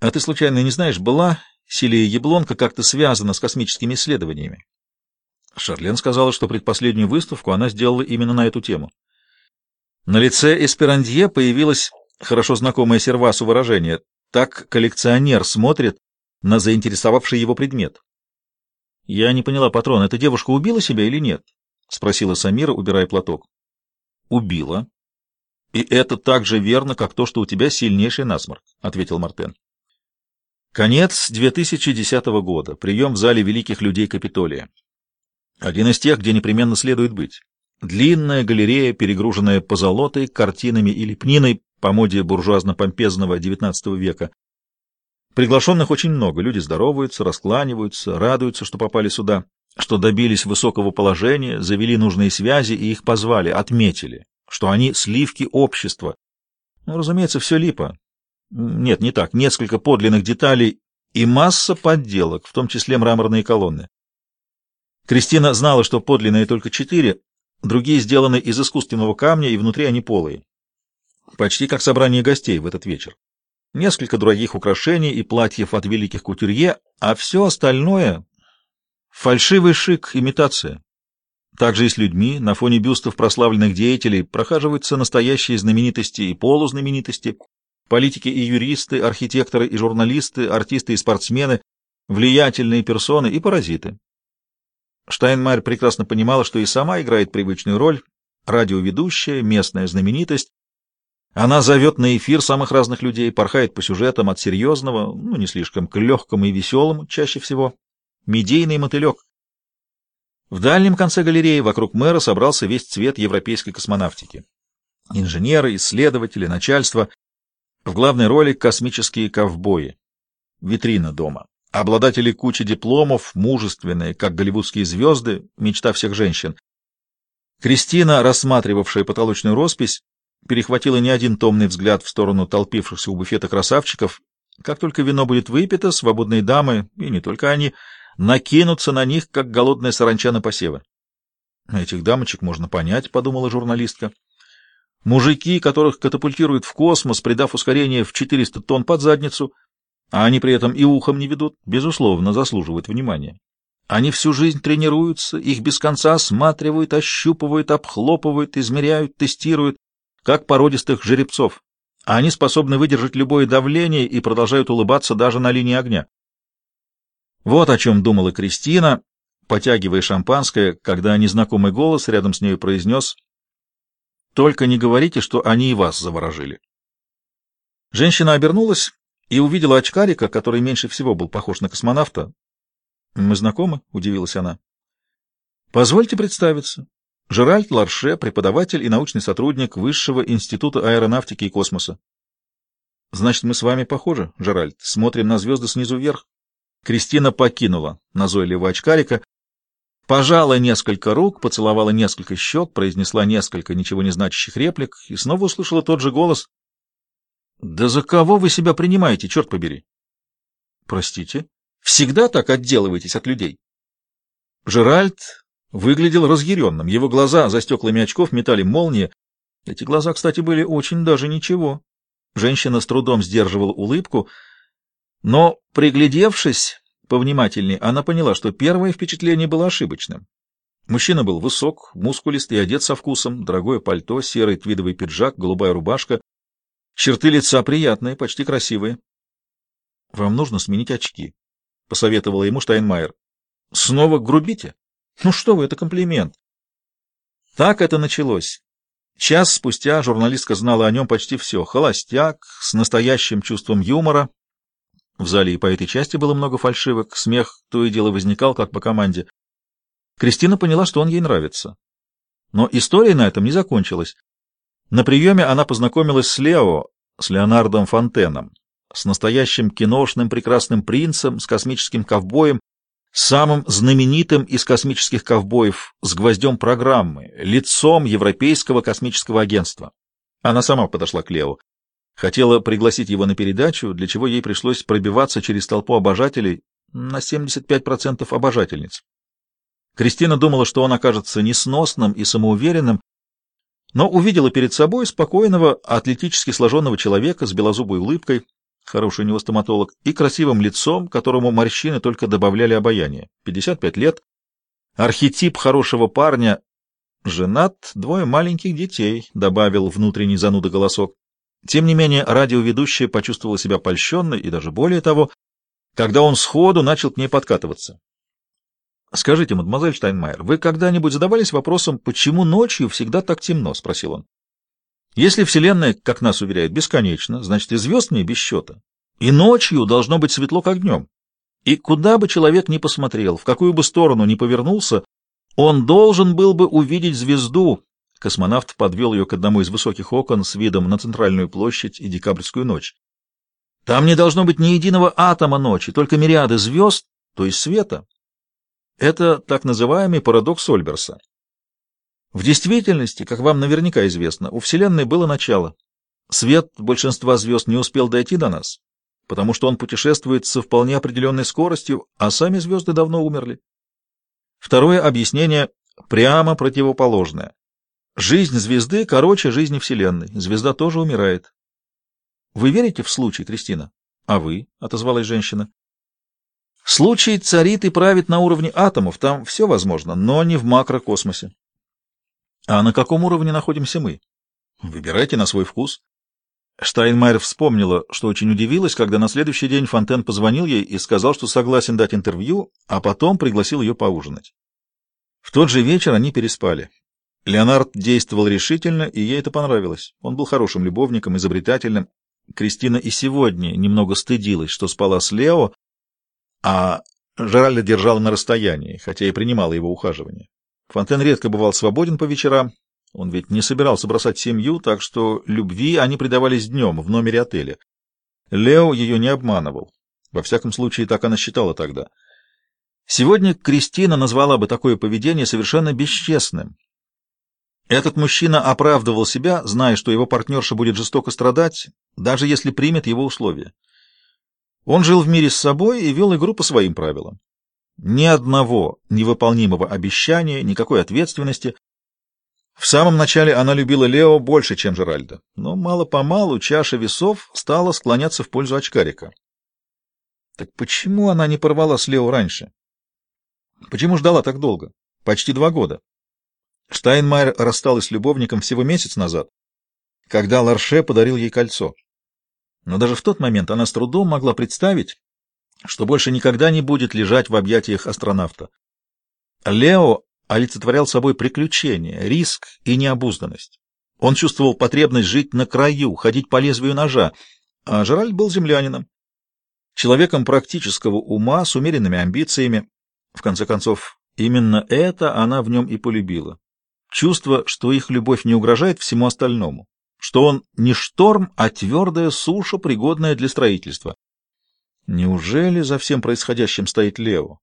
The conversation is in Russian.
А ты, случайно, не знаешь, была Силия Яблонка как-то связана с космическими исследованиями? Шарлен сказала, что предпоследнюю выставку она сделала именно на эту тему. На лице Эсперандье появилось хорошо знакомое Сервасу выражение «так коллекционер смотрит на заинтересовавший его предмет». «Я не поняла, патрон, эта девушка убила себя или нет?» — спросила Самира, убирая платок. «Убила. И это так же верно, как то, что у тебя сильнейший насморк», — ответил Мартен. Конец 2010 года. Прием в зале великих людей Капитолия. Один из тех, где непременно следует быть. Длинная галерея, перегруженная позолотой, картинами и лепниной по моде буржуазно-помпезного XIX века. Приглашенных очень много. Люди здороваются, раскланиваются, радуются, что попали сюда, что добились высокого положения, завели нужные связи и их позвали, отметили, что они сливки общества. Ну, разумеется, все липо. Нет, не так. Несколько подлинных деталей и масса подделок, в том числе мраморные колонны. Кристина знала, что подлинные только четыре, другие сделаны из искусственного камня, и внутри они полые. Почти как собрание гостей в этот вечер. Несколько дорогих украшений и платьев от великих кутюрье, а все остальное — фальшивый шик, имитация. Также и с людьми, на фоне бюстов прославленных деятелей, прохаживаются настоящие знаменитости и полузнаменитости, политики и юристы, архитекторы и журналисты, артисты и спортсмены, влиятельные персоны и паразиты. Штайнмайер прекрасно понимала, что и сама играет привычную роль, радиоведущая, местная знаменитость. Она зовет на эфир самых разных людей, порхает по сюжетам от серьезного, ну, не слишком, к легкому и веселому, чаще всего. Медийный мотылек. В дальнем конце галереи вокруг мэра собрался весь цвет европейской космонавтики. Инженеры, исследователи, начальство. В главной роли космические ковбои. Витрина дома. Обладатели кучи дипломов, мужественные, как голливудские звезды, мечта всех женщин. Кристина, рассматривавшая потолочную роспись, перехватила не один томный взгляд в сторону толпившихся у буфета красавчиков. Как только вино будет выпито, свободные дамы, и не только они, накинутся на них, как голодная саранча на посевы. Этих дамочек можно понять, — подумала журналистка. Мужики, которых катапультируют в космос, придав ускорение в 400 тонн под задницу — а они при этом и ухом не ведут, безусловно, заслуживают внимания. Они всю жизнь тренируются, их без конца осматривают, ощупывают, обхлопывают, измеряют, тестируют, как породистых жеребцов. А они способны выдержать любое давление и продолжают улыбаться даже на линии огня. Вот о чем думала Кристина, потягивая шампанское, когда незнакомый голос рядом с ней произнес «Только не говорите, что они и вас заворожили». Женщина обернулась и увидела очкарика, который меньше всего был похож на космонавта. — Мы знакомы? — удивилась она. — Позвольте представиться. Жеральд Ларше, преподаватель и научный сотрудник Высшего института аэронавтики и космоса. — Значит, мы с вами похожи, Жеральд. Смотрим на звезды снизу вверх. Кристина покинула назойливого очкарика, пожала несколько рук, поцеловала несколько щек, произнесла несколько ничего не значащих реплик и снова услышала тот же голос, да за кого вы себя принимаете, черт побери? Простите, всегда так отделываетесь от людей? Жеральд выглядел разъяренным. Его глаза за стеклами очков метали молнии. Эти глаза, кстати, были очень даже ничего. Женщина с трудом сдерживала улыбку, но, приглядевшись повнимательнее, она поняла, что первое впечатление было ошибочным. Мужчина был высок, мускулистый, одет со вкусом, дорогое пальто, серый твидовый пиджак, голубая рубашка, Черты лица приятные, почти красивые. — Вам нужно сменить очки, — посоветовала ему Штайнмайер. — Снова грубите? Ну что вы, это комплимент. Так это началось. Час спустя журналистка знала о нем почти все. Холостяк, с настоящим чувством юмора. В зале и по этой части было много фальшивок, смех то и дело возникал, как по команде. Кристина поняла, что он ей нравится. Но история на этом не закончилась. На приеме она познакомилась с Лео, с Леонардом Фонтеном, с настоящим киношным прекрасным принцем, с космическим ковбоем, самым знаменитым из космических ковбоев, с гвоздем программы, лицом Европейского космического агентства. Она сама подошла к Лео. Хотела пригласить его на передачу, для чего ей пришлось пробиваться через толпу обожателей на 75% обожательниц. Кристина думала, что он окажется несносным и самоуверенным, но увидела перед собой спокойного, атлетически сложенного человека с белозубой улыбкой, хороший у него стоматолог, и красивым лицом, которому морщины только добавляли обаяние. 55 лет. Архетип хорошего парня. Женат, двое маленьких детей, добавил внутренний зануда голосок. Тем не менее, радиоведущая почувствовала себя польщенной и даже более того, когда он сходу начал к ней подкатываться. — Скажите, мадемуазель Штайнмайер, вы когда-нибудь задавались вопросом, почему ночью всегда так темно? — спросил он. — Если Вселенная, как нас уверяют, бесконечна, значит и звезд не без счета. И ночью должно быть светло, как днем. И куда бы человек ни посмотрел, в какую бы сторону ни повернулся, он должен был бы увидеть звезду. Космонавт подвел ее к одному из высоких окон с видом на центральную площадь и декабрьскую ночь. Там не должно быть ни единого атома ночи, только мириады звезд, то есть света. Это так называемый парадокс Ольберса. В действительности, как вам наверняка известно, у Вселенной было начало. Свет большинства звезд не успел дойти до нас, потому что он путешествует со вполне определенной скоростью, а сами звезды давно умерли. Второе объяснение прямо противоположное. Жизнь звезды короче жизни Вселенной. Звезда тоже умирает. Вы верите в случай, Кристина? А вы? — отозвалась женщина. Случай царит и правит на уровне атомов, там все возможно, но не в макрокосмосе. А на каком уровне находимся мы? Выбирайте на свой вкус. Штайнмайер вспомнила, что очень удивилась, когда на следующий день Фонтен позвонил ей и сказал, что согласен дать интервью, а потом пригласил ее поужинать. В тот же вечер они переспали. Леонард действовал решительно, и ей это понравилось. Он был хорошим любовником, изобретательным, Кристина и сегодня немного стыдилась, что спала с Лео, а Жеральда держала на расстоянии, хотя и принимала его ухаживание. Фонтен редко бывал свободен по вечерам, он ведь не собирался бросать семью, так что любви они предавались днем в номере отеля. Лео ее не обманывал. Во всяком случае, так она считала тогда. Сегодня Кристина назвала бы такое поведение совершенно бесчестным, этот мужчина оправдывал себя, зная, что его партнерша будет жестоко страдать, даже если примет его условия. Он жил в мире с собой и вел игру по своим правилам. Ни одного невыполнимого обещания, никакой ответственности. В самом начале она любила Лео больше, чем Жеральда, но мало-помалу чаша весов стала склоняться в пользу очкарика. Так почему она не порвала с Лео раньше? Почему ждала так долго? Почти два года. Штайнмайер рассталась с любовником всего месяц назад, когда Ларше подарил ей кольцо. Но даже в тот момент она с трудом могла представить, что больше никогда не будет лежать в объятиях астронавта. Лео олицетворял собой приключения, риск и необузданность. Он чувствовал потребность жить на краю, ходить по лезвию ножа, а Жеральд был землянином. Человеком практического ума, с умеренными амбициями. В конце концов, именно это она в нем и полюбила. Чувство, что их любовь не угрожает всему остальному, что он не шторм, а твердая суша, пригодная для строительства. Неужели за всем происходящим стоит Лео?